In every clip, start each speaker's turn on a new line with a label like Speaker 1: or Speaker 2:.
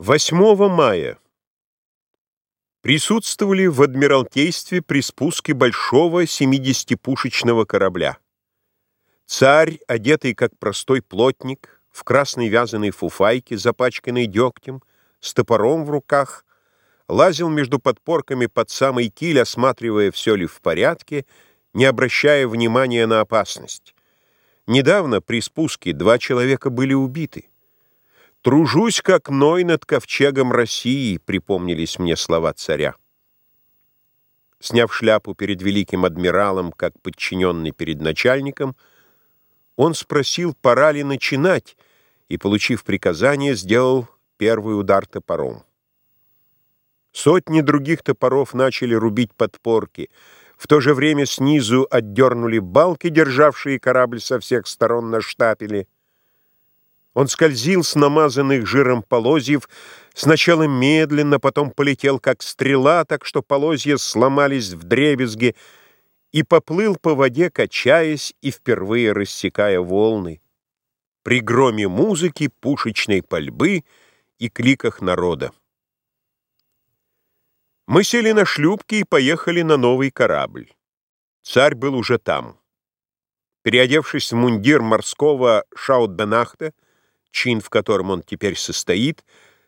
Speaker 1: 8 мая присутствовали в Адмиралтействе при спуске большого 70-пушечного корабля. Царь, одетый как простой плотник, в красной вязаной фуфайке, запачканной дегтем, с топором в руках, лазил между подпорками под самый киль, осматривая, все ли в порядке, не обращая внимания на опасность. Недавно при спуске два человека были убиты. «Тружусь, как Ной над ковчегом России», — припомнились мне слова царя. Сняв шляпу перед великим адмиралом, как подчиненный перед начальником, он спросил, пора ли начинать, и, получив приказание, сделал первый удар топором. Сотни других топоров начали рубить подпорки. В то же время снизу отдернули балки, державшие корабль со всех сторон на штапеле, он скользил с намазанных жиром полозьев, сначала медленно, потом полетел как стрела, так что полозья сломались в дребезги, и поплыл по воде, качаясь и впервые рассекая волны. При громе музыки, пушечной пальбы и кликах народа. Мы сели на шлюпки и поехали на новый корабль. Царь был уже там. Переодевшись в мундир морского Шаутбенахта, чин в котором он теперь состоит,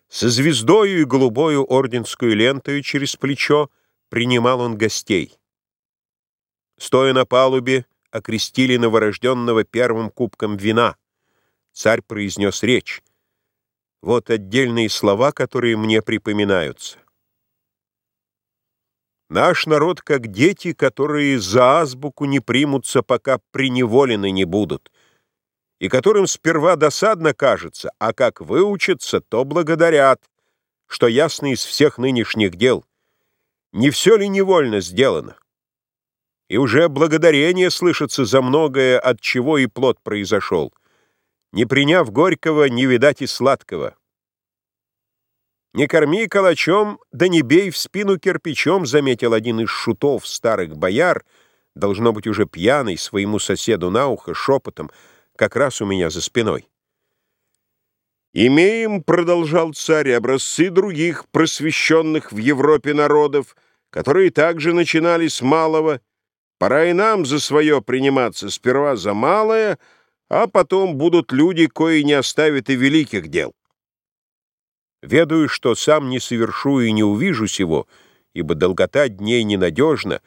Speaker 1: со звездою и голубою орденскую лентою через плечо принимал он гостей. Стоя на палубе, окрестили новорожденного первым кубком вина. Царь произнес речь. Вот отдельные слова, которые мне припоминаются. Наш народ как дети, которые за азбуку не примутся, пока приневолены не будут — и которым сперва досадно кажется, а как выучатся, то благодарят, что ясно из всех нынешних дел. Не все ли невольно сделано? И уже благодарение слышится за многое, от чего и плод произошел. Не приняв горького, не видать и сладкого. «Не корми калачом, да не бей в спину кирпичом», заметил один из шутов старых бояр, должно быть уже пьяный, своему соседу на ухо шепотом — как раз у меня за спиной. «Имеем, — продолжал царь, — образцы других просвещенных в Европе народов, которые также начинали с малого. Пора и нам за свое приниматься, сперва за малое, а потом будут люди, кои не оставят и великих дел. Ведаю, что сам не совершу и не увижу сего, ибо долгота дней ненадежна,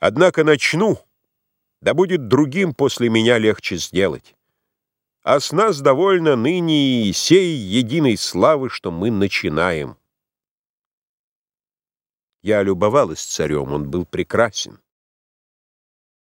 Speaker 1: однако начну, да будет другим после меня легче сделать а с нас довольно ныне и сей единой славы, что мы начинаем. Я любовалась царем, он был прекрасен.